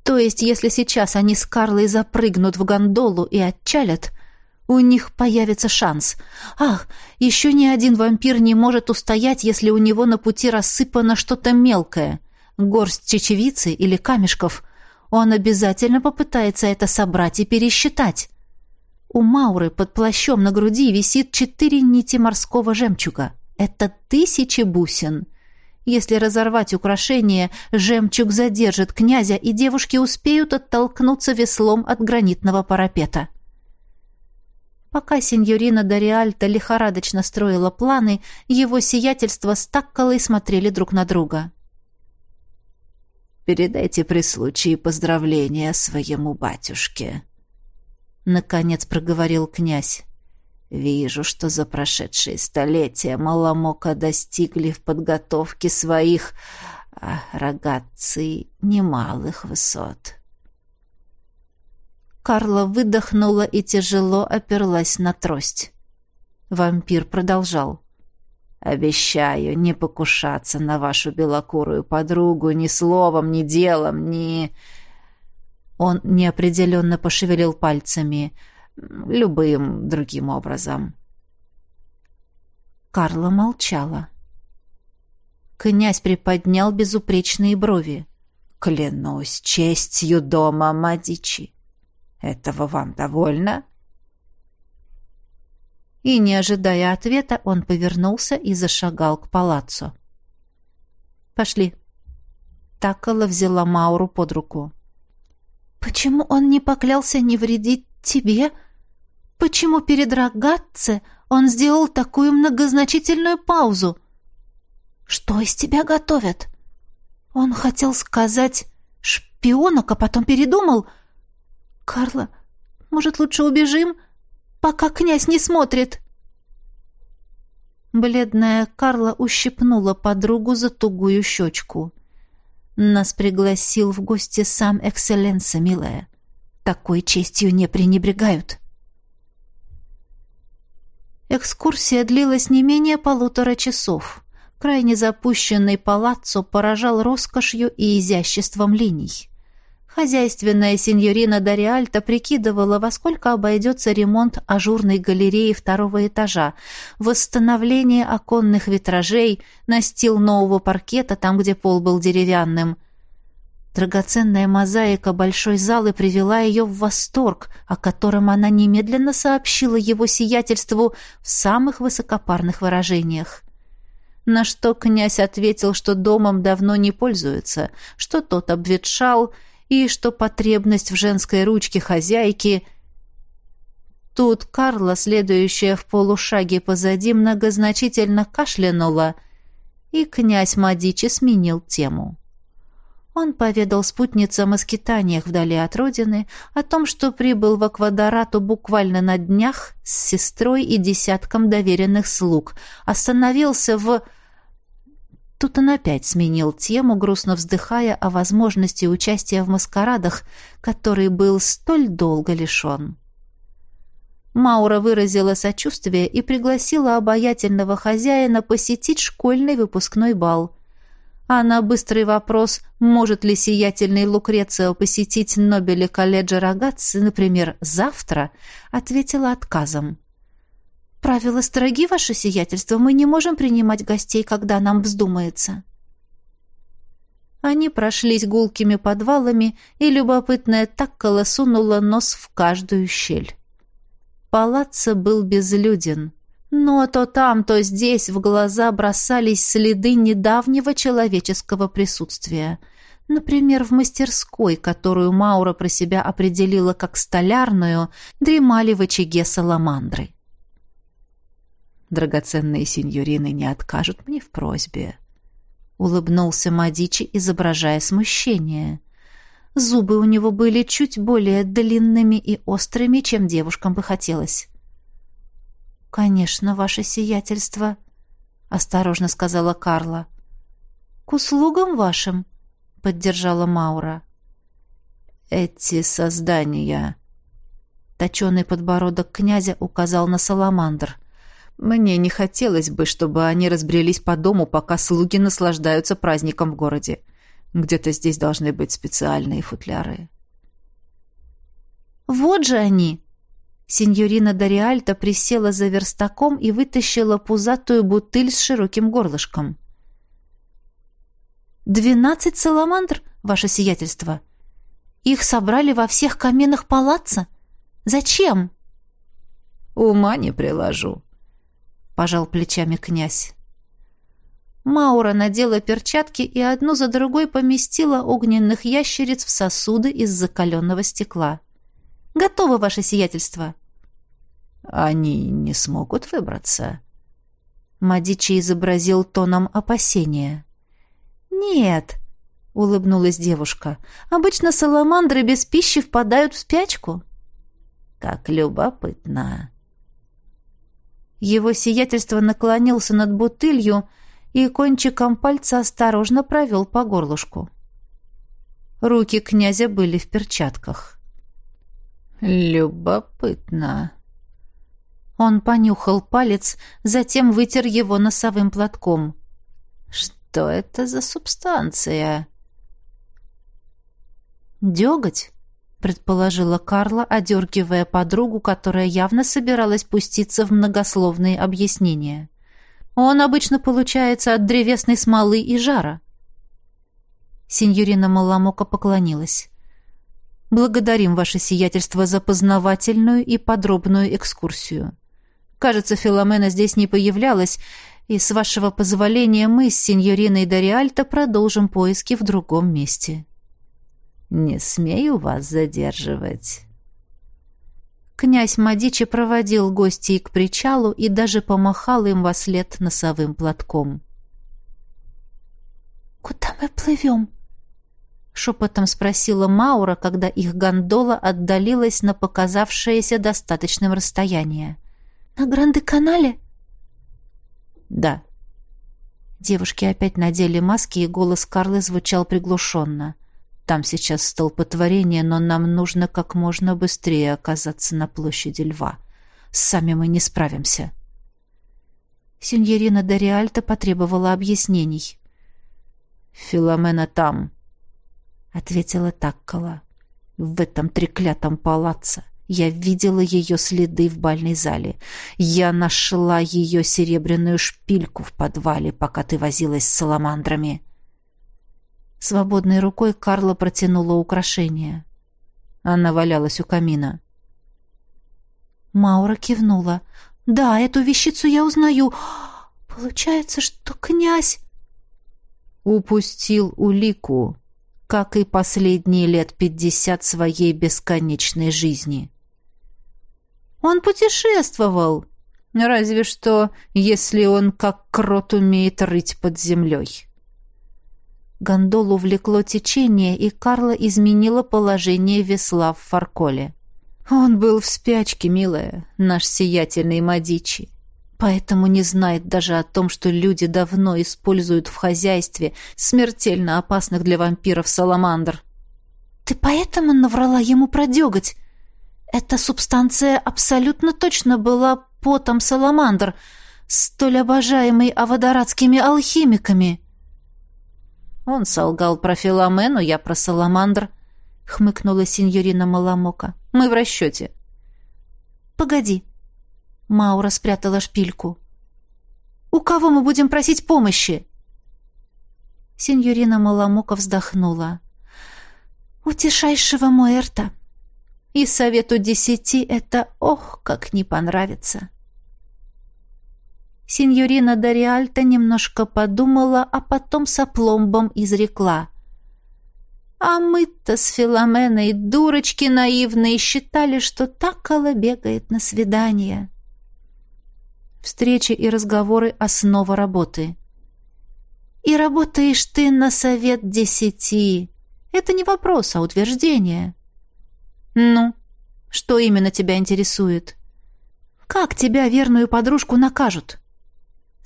Speaker 2: То есть, если сейчас они с Карлой запрыгнут в гондолу и отчалят, у них появится шанс. Ах, еще ни один вампир не может устоять, если у него на пути рассыпано что-то мелкое. Горсть чечевицы или камешков. Он обязательно попытается это собрать и пересчитать. У Мауры под плащом на груди висит четыре нити морского жемчуга. Это тысячи бусин. Если разорвать украшение, жемчуг задержит князя, и девушки успеют оттолкнуться веслом от гранитного парапета. Пока сеньорина Дориальта лихорадочно строила планы, его сиятельство с Такколой смотрели друг на друга.
Speaker 4: «Передайте при случае поздравления своему батюшке», — наконец проговорил князь. «Вижу, что за прошедшие столетия Маламока достигли в подготовке своих а, немалых высот».
Speaker 2: Карла выдохнула и тяжело оперлась на трость. Вампир продолжал.
Speaker 4: «Обещаю не покушаться на вашу белокурую подругу ни словом, ни делом, ни...» Он неопределенно пошевелил пальцами. «Любым другим образом».
Speaker 2: Карла молчала. Князь приподнял безупречные брови.
Speaker 4: «Клянусь честью дома Мадичи, этого вам довольно?»
Speaker 2: И, не ожидая ответа, он повернулся и зашагал к палаццо. «Пошли». Такала взяла Мауру под руку. «Почему он не поклялся не вредить тебе? Почему перед Рогатце он сделал такую многозначительную паузу? Что из тебя готовят?» Он хотел сказать «шпионок», а потом передумал — «Карла, может, лучше убежим, пока князь не смотрит?» Бледная Карла ущипнула подругу за тугую щечку. «Нас пригласил в гости сам Экселленса, милая. Такой честью не пренебрегают». Экскурсия длилась не менее полутора часов. Крайне запущенный палаццо поражал роскошью и изяществом линий.
Speaker 1: Хозяйственная сеньорина Дариальта прикидывала, во сколько обойдется ремонт ажурной галереи второго этажа, восстановление оконных витражей, настил нового паркета там, где пол был деревянным. Драгоценная мозаика большой залы привела ее в восторг, о котором она немедленно сообщила его сиятельству в самых высокопарных выражениях. На что князь ответил, что домом давно не пользуется, что тот обветшал — и что потребность в женской ручке хозяйки... Тут Карла, следующая в полушаге позади, многозначительно кашлянула, и князь Мадичи сменил тему. Он поведал спутницам о скитаниях вдали от родины, о том, что прибыл в Аквадорату буквально на днях с сестрой и десятком доверенных слуг, остановился в Тут он опять сменил тему, грустно вздыхая о возможности участия в маскарадах, который был столь долго лишен. Маура выразила сочувствие и пригласила обаятельного хозяина посетить школьный выпускной бал. А на быстрый вопрос, может ли сиятельный Лукрецио посетить Нобеля колледжа Рогатцы, например, завтра, ответила отказом. «Правила строги, ваше сиятельство, мы не можем принимать гостей, когда нам вздумается». Они прошлись гулкими подвалами, и любопытная Таккала сунула нос в каждую щель. Палаццо был безлюден, но то там, то здесь в глаза бросались следы недавнего человеческого присутствия. Например, в мастерской, которую Маура про себя определила как столярную, дремали в очаге саламандры. Драгоценные сеньорины не откажут мне в просьбе. Улыбнулся Мадичи, изображая смущение. Зубы у него были чуть более длинными и острыми, чем девушкам бы хотелось. «Конечно, ваше сиятельство», — осторожно сказала Карла. «К услугам вашим», — поддержала Маура. «Эти создания...» Точеный подбородок князя указал на саламандр — мне не хотелось бы, чтобы они разбрелись по дому, пока слуги наслаждаются праздником в городе. Где-то здесь должны быть специальные футляры. Вот же они. Синьорина Дариальта присела за верстаком и вытащила пузатую бутыль с широким горлышком. «Двенадцать саламандр, ваше сиятельство. Их собрали во всех каменах палаца. Зачем?» «Ума не приложу», пожал плечами князь. Маура надела перчатки и одну за другой поместила огненных ящериц в сосуды из закаленного стекла. «Готово, ваше сиятельство!» «Они не смогут выбраться?» Мадичи изобразил тоном опасения. «Нет», — улыбнулась девушка, — «обычно саламандры без пищи впадают в спячку». «Как любопытно!» Его сиятельство наклонился над бутылью и кончиком пальца осторожно провел по горлышку. Руки князя были в перчатках. «Любопытно». Он понюхал палец, затем вытер его носовым платком. «Что это за субстанция?» «Деготь?» Предположила Карла, одергивая подругу, которая явно собиралась пуститься в многословные объяснения. Он обычно получается от древесной смолы и жара. Синьорина Маламока поклонилась. «Благодарим ваше сиятельство за познавательную и подробную экскурсию. Кажется, Филомена здесь не появлялась, и, с вашего позволения, мы с сеньориной Дориальто продолжим поиски в другом месте». Не смею вас задерживать. Князь Мадичи проводил гостей к причалу и даже помахал им во след носовым платком. «Куда мы плывем?» — шепотом спросила Маура, когда их гондола отдалилась на показавшееся достаточным расстояние. «На Гранде-канале?» «Да». Девушки опять надели маски, и голос Карлы звучал приглушенно. — там сейчас столпотворение, но нам нужно как можно быстрее оказаться на площади льва. Сами мы не справимся. Синьорина Дориальто потребовала объяснений. «Филомена там», — ответила Таккола.
Speaker 2: В этом треклятом палаце я видела ее следы в бальной зале. Я нашла ее серебряную шпильку в подвале, пока ты возилась с саламандрами. Свободной рукой Карла протянула украшение. Она валялась у камина. Маура кивнула. «Да, эту вещицу я узнаю. Получается, что князь...» Упустил улику, как и последние лет пятьдесят своей бесконечной жизни. Он путешествовал. Разве что, если он как крот умеет рыть под землей. Гондолу влекло течение, и Карла изменила положение весла в фарколе. Он был в спячке, милая, наш сиятельный Мадичи. Поэтому не знает даже о том, что люди давно используют в хозяйстве смертельно опасных для вампиров саламандр. «Ты поэтому наврала ему про деготь?» Эта субстанция абсолютно точно была потом саламандр, столь обожаемый аводорадскими алхимиками. Он солгал про Филомену, я про саламандр, хмыкнула сеньорина Маламока. Мы в расчете. Погоди. Маура спрятала шпильку. У кого мы будем просить помощи? Сеньорина Маламока вздохнула. У тишайшего Муэрта. И совету десяти это ох, как не понравится. Синьорина Дариальта немножко подумала, а потом с опломбом изрекла. А мы-то с Филоменой, дурочки наивные, считали, что Такала бегает на свидание. Встречи и разговоры — основа работы. И работаешь ты на совет десяти. Это не вопрос, а утверждение. «Ну, что именно тебя интересует?» «Как тебя, верную подружку, накажут?»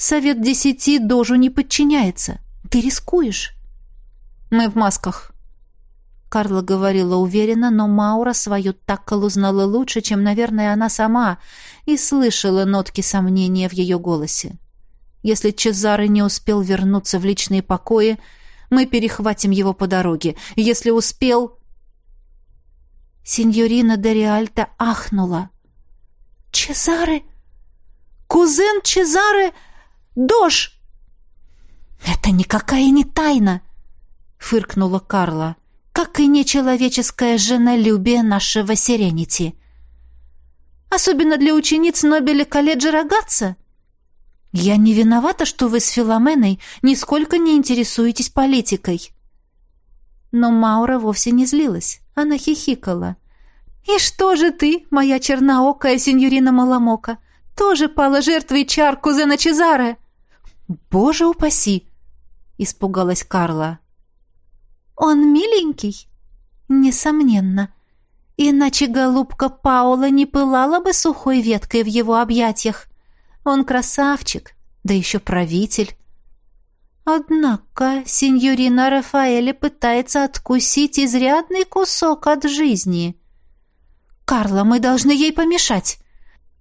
Speaker 2: «Совет десяти дожу не подчиняется. Ты рискуешь?» «Мы в масках». Карла говорила уверенно, но Маура свою такколу знала лучше, чем, наверное, она сама, и слышала нотки сомнения в ее голосе. «Если Чезаре не успел вернуться в личные покои, мы перехватим его по дороге. Если успел...» Синьорина де ахнула. «Чезаре! Кузен Чезаре! Дож!» «Это никакая не тайна!» — фыркнула Карла. «Как и нечеловеческое женолюбие нашего Сиренити. Особенно для учениц Нобеля колледжа Рогатца. Я не виновата, что вы с Филоменой нисколько не интересуетесь политикой». Но Маура вовсе не злилась. Она хихикала. «И что же ты, моя черноокая сеньорина Маламока, тоже пала жертвой чар кузена Чезаре?» «Боже упаси!» — испугалась Карла. «Он миленький?» «Несомненно. Иначе голубка Паула не пылала бы сухой веткой в его объятиях. Он красавчик, да еще правитель. Однако сеньорина Рафаэля пытается откусить изрядный кусок от жизни. «Карла, мы должны ей помешать.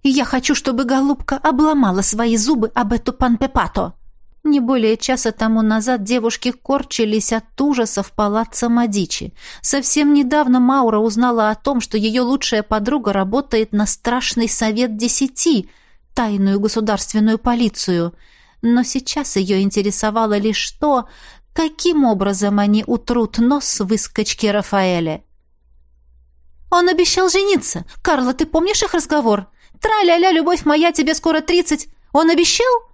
Speaker 2: Я хочу, чтобы голубка обломала свои зубы об эту панпепато». Не более часа тому назад девушки корчились от ужаса в палаццо Мадичи. Совсем недавно Маура узнала о том, что ее лучшая подруга работает на страшный совет десяти, тайную государственную полицию — но сейчас ее интересовало лишь то, каким образом они утрут нос выскочки Рафаэля. «Он обещал жениться. Карла, ты помнишь их разговор? Тра-ля-ля, любовь моя, тебе скоро тридцать. Он обещал?»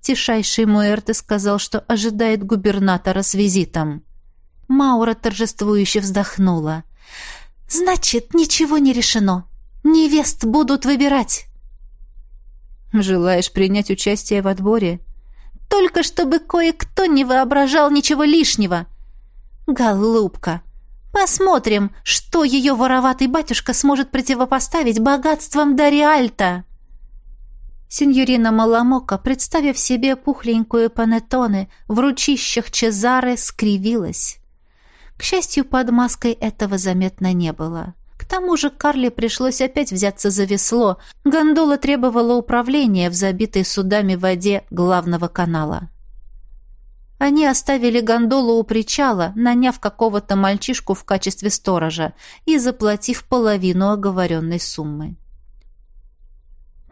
Speaker 2: Тишайший Муэрте сказал, что ожидает губернатора с визитом. Маура торжествующе вздохнула. «Значит, ничего не решено. Невест будут выбирать.
Speaker 4: Желаешь принять участие в отборе?
Speaker 2: Только чтобы кое-кто не воображал ничего лишнего. Голубка, посмотрим, что ее вороватый батюшка сможет противопоставить богатствам Дариальта. Синьорина Маламока, представив себе пухленькую панеттоне в ручищах Чезары, скривилась. К счастью, под маской этого заметно не было. К тому же Карле пришлось опять взяться за весло. Гондола требовала управления в забитой судами воде главного канала.
Speaker 1: Они оставили гондолу у причала, наняв какого-то мальчишку в качестве сторожа и заплатив половину оговоренной суммы.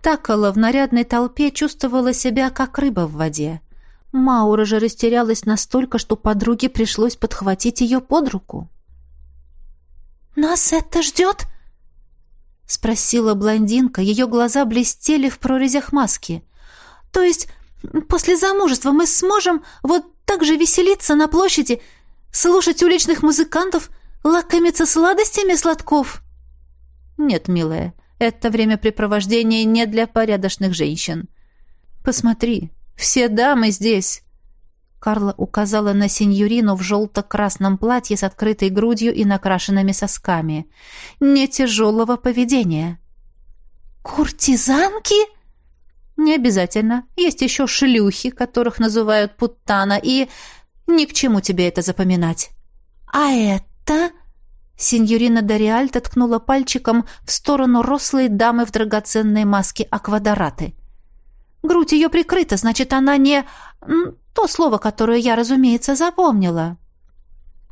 Speaker 1: Такала в нарядной толпе чувствовала себя как рыба в воде. Маура же растерялась настолько, что подруге пришлось подхватить ее под руку.
Speaker 3: «Нас это ждет?» — спросила блондинка. Ее глаза блестели в прорезях маски. «То есть после замужества мы сможем вот так же веселиться на площади, слушать уличных музыкантов, лакомиться сладостями сладков?»
Speaker 1: «Нет, милая, это времяпрепровождение не для порядочных женщин. Посмотри, все дамы здесь!» Карла указала на сеньорину в желто-красном платье с открытой грудью и накрашенными сосками. «Не тяжелого поведения».
Speaker 3: «Куртизанки?»
Speaker 1: Не обязательно. Есть еще шлюхи, которых называют путтана, и ни к чему тебе это запоминать.
Speaker 3: А это...
Speaker 1: Синьорина Дориальта ткнула пальчиком в сторону рослой дамы в драгоценной маске аквадораты. Грудь ее прикрыта, значит, она не... То слово, которое я, разумеется, запомнила.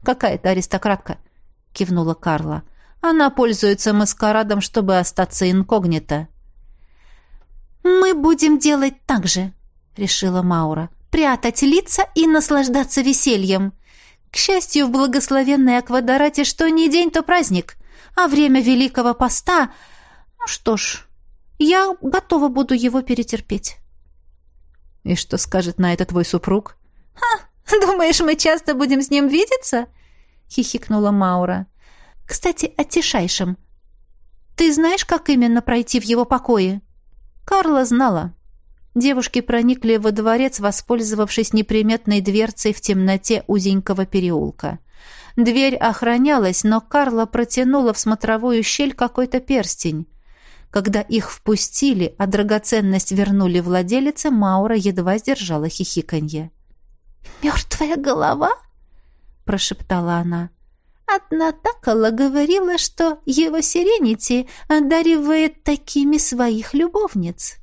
Speaker 1: «Какая-то аристократка», — кивнула Карла. «Она пользуется маскарадом, чтобы остаться инкогнито».
Speaker 3: «Мы будем делать так же», — решила Маура. «Прятать лица и наслаждаться весельем. К счастью, в благословенной Аквадорате что ни день, то праздник. А время Великого Поста... Ну что ж, я готова буду его перетерпеть».
Speaker 1: «И что скажет на это твой супруг?»
Speaker 3: «Ха, думаешь, мы часто будем с ним видеться?» — хихикнула Маура. «Кстати, о тишайшем. Ты знаешь, как именно пройти в его покои?»
Speaker 1: Карла знала. Девушки проникли во дворец, воспользовавшись неприметной дверцей в темноте узенького переулка. Дверь охранялась, но Карла протянула в смотровую щель какой-то перстень. Когда их впустили, а драгоценность вернули владелице, Маура едва сдержала хихиканье.
Speaker 3: «Мертвая голова?» — прошептала она. Одна Такала говорила, что его Сиренити одаривает такими своих любовниц.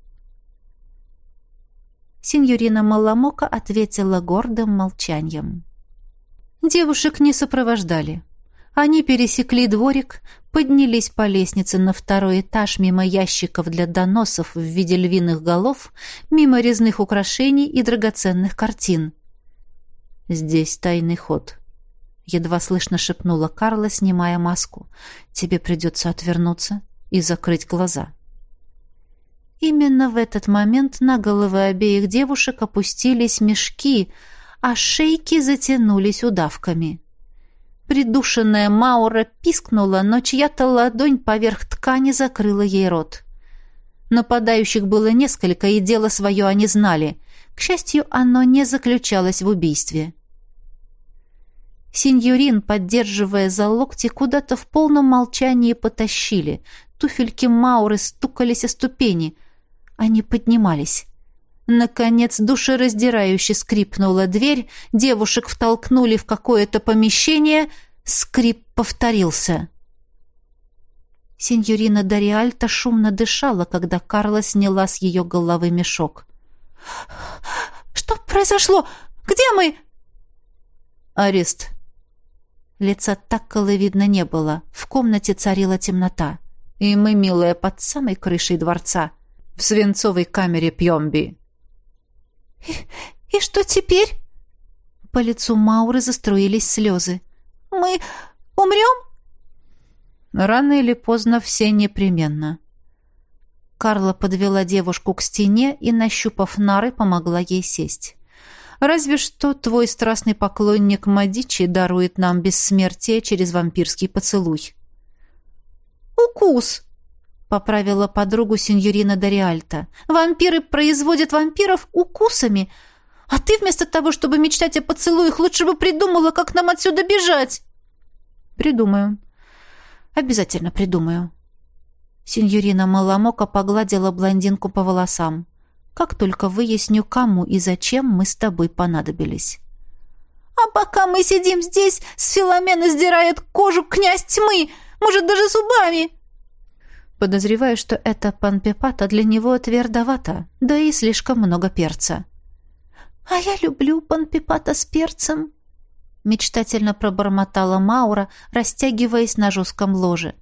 Speaker 1: Синьорина Маламока ответила гордым молчанием. Девушек не сопровождали. Они пересекли дворик, поднялись по лестнице на второй этаж мимо ящиков для доносов в виде львиных голов, мимо резных украшений и драгоценных картин. Здесь тайный ход. Едва слышно шепнула Карла, снимая маску. «Тебе придется отвернуться и закрыть глаза». Именно в этот момент на головы обеих девушек опустились мешки, а шейки затянулись удавками. Придушенная Маура пискнула, но чья-то ладонь поверх ткани закрыла ей рот. Нападающих было несколько, и дело свое они знали. К счастью, оно не заключалось в убийстве. Синьорин, поддерживая за локти, куда-то в полном молчании потащили. Туфельки Мауры стукались о ступени. Они поднимались. Наконец, душераздирающе скрипнула дверь, девушек втолкнули в какое-то помещение, скрип повторился. Синьорина Дориальта шумно дышала, когда Карла сняла с ее головы мешок.
Speaker 3: «Что произошло? Где мы?»
Speaker 1: «Арест», Лица Такколы видно не было. В комнате царила темнота. И мы, милая, под самой крышей дворца. В свинцовой камере Пьемби.
Speaker 3: «И, и что теперь?»
Speaker 1: По лицу Мауры заструились слезы.
Speaker 3: «Мы умрем?»
Speaker 1: Рано или поздно все непременно. Карла подвела девушку к стене и, нащупав нары, помогла ей сесть. Разве что твой страстный поклонник Мадичи дарует нам бессмертие через вампирский поцелуй.
Speaker 3: «Укус!» — поправила подругу сеньорина Дориальта. «Вампиры производят вампиров укусами, а ты вместо того, чтобы мечтать о поцелуях, лучше бы придумала, как нам отсюда бежать!»
Speaker 1: «Придумаю. Обязательно придумаю». Сеньорина Маламока погладила блондинку по волосам как только выясню, кому и зачем мы с тобой понадобились.
Speaker 3: А пока мы сидим здесь, с Филомена сдирает кожу князь тьмы, может, даже зубами.
Speaker 1: Подозреваю, что это панпепата для него твердовато, да и слишком много перца.
Speaker 3: «А я люблю панпипата с перцем», — мечтательно пробормотала Маура, растягиваясь на жестком ложе.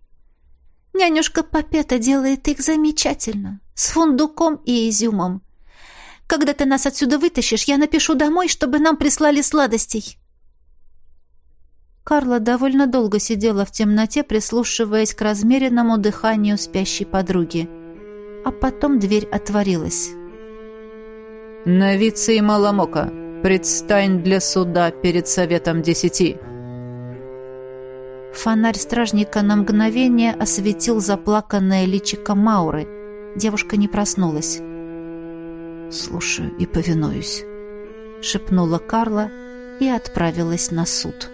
Speaker 3: «Нянюшка Папета делает их замечательно, с фундуком и изюмом. Когда ты нас отсюда вытащишь, я напишу домой, чтобы нам прислали сладостей».
Speaker 1: Карла довольно долго сидела в темноте, прислушиваясь к размеренному дыханию спящей подруги. А потом дверь отворилась.
Speaker 4: «Новица и Маламока, предстань для суда перед Советом Десяти!»
Speaker 1: Фонарь стражника на мгновение осветил заплаканное личико Мауры. Девушка не проснулась.
Speaker 2: «Слушаю и повинуюсь», —
Speaker 1: шепнула Карла и отправилась на суд.